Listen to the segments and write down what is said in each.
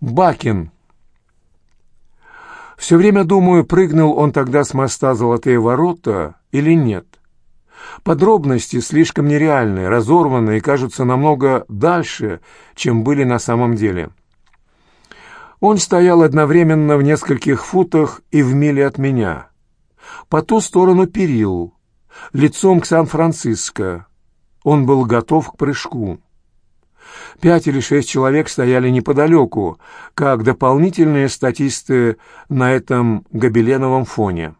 Бакин. Все время думаю, прыгнул он тогда с моста «Золотые ворота» или нет. Подробности слишком нереальные, разорванные и кажутся намного дальше, чем были на самом деле. Он стоял одновременно в нескольких футах и в миле от меня. По ту сторону перил, лицом к Сан-Франциско. Он был готов к прыжку. Пять или шесть человек стояли неподалеку, как дополнительные статисты на этом гобеленовом фоне.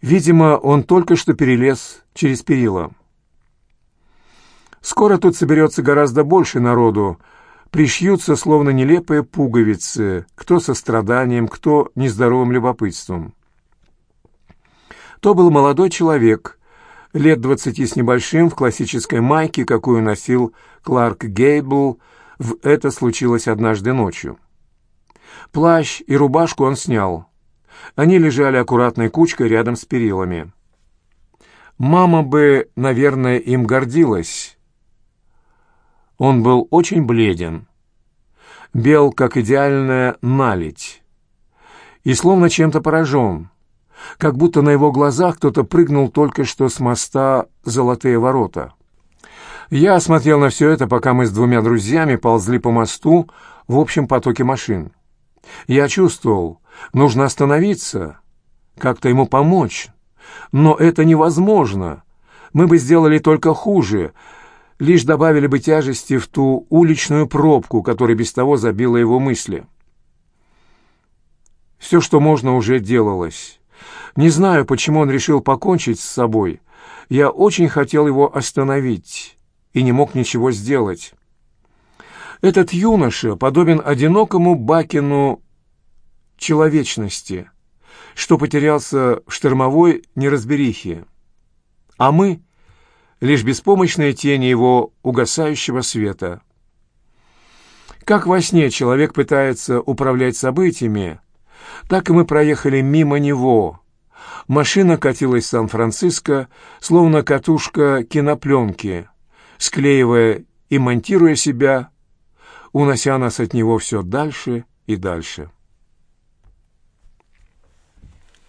Видимо, он только что перелез через перила. Скоро тут соберется гораздо больше народу, пришьются словно нелепые пуговицы, кто со страданием, кто нездоровым любопытством. То был молодой человек, лет двадцати с небольшим, в классической майке, какую носил Кларк Гейбл, в это случилось однажды ночью. Плащ и рубашку он снял. Они лежали аккуратной кучкой рядом с перилами. Мама бы, наверное, им гордилась. Он был очень бледен, бел, как идеальная наледь, и словно чем-то поражен, как будто на его глазах кто-то прыгнул только что с моста «Золотые ворота». Я смотрел на все это, пока мы с двумя друзьями ползли по мосту в общем потоке машин. Я чувствовал, нужно остановиться, как-то ему помочь. Но это невозможно. Мы бы сделали только хуже, лишь добавили бы тяжести в ту уличную пробку, которая без того забила его мысли. Все, что можно, уже делалось. Не знаю, почему он решил покончить с собой. Я очень хотел его остановить и не мог ничего сделать. Этот юноша подобен одинокому Бакину человечности, что потерялся в штормовой неразберихе. А мы — лишь беспомощные тени его угасающего света. Как во сне человек пытается управлять событиями, так и мы проехали мимо него. Машина катилась в Сан-Франциско, словно катушка кинопленки, склеивая и монтируя себя, унося нас от него все дальше и дальше.